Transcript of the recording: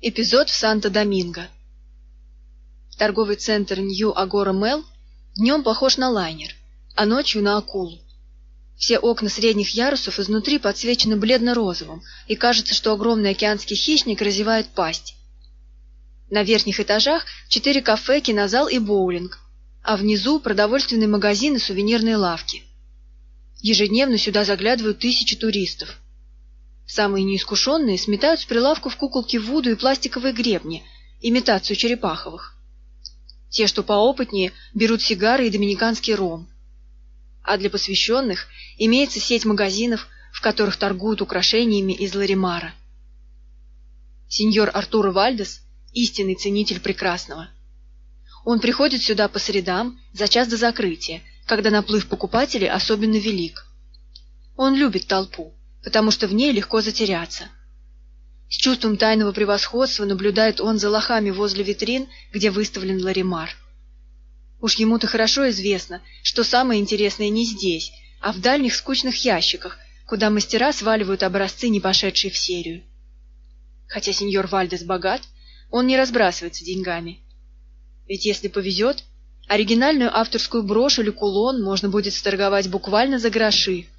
Эпизод в Санто-Доминго. Торговый центр Нью-Агора-Мел днем похож на лайнер, а ночью на акулу. Все окна средних ярусов изнутри подсвечены бледно-розовым, и кажется, что огромный океанский хищник разевает пасть. На верхних этажах четыре кафе, кинозал и боулинг, а внизу продовольственные магазины и сувенирные лавки. Ежедневно сюда заглядывают тысячи туристов. Самые неискушенные сметают с прилавков куколки Вуду и пластиковые гребни, имитацию черепаховых. Те, что поопытнее, берут сигары и доминиканский ром. А для посвященных имеется сеть магазинов, в которых торгуют украшениями из Ларимара. Сеньор Артур Вальдес – истинный ценитель прекрасного. Он приходит сюда по средам за час до закрытия, когда наплыв покупателей особенно велик. Он любит толпу потому что в ней легко затеряться. С чувством тайного превосходства наблюдает он за лохами возле витрин, где выставлен ларимар. Уж ему-то хорошо известно, что самое интересное не здесь, а в дальних скучных ящиках, куда мастера сваливают образцы, не пошедшие в серию. Хотя сеньор Вальдес богат, он не разбрасывается деньгами. Ведь если повезет, оригинальную авторскую брошь или кулон можно будет сторговать буквально за гроши –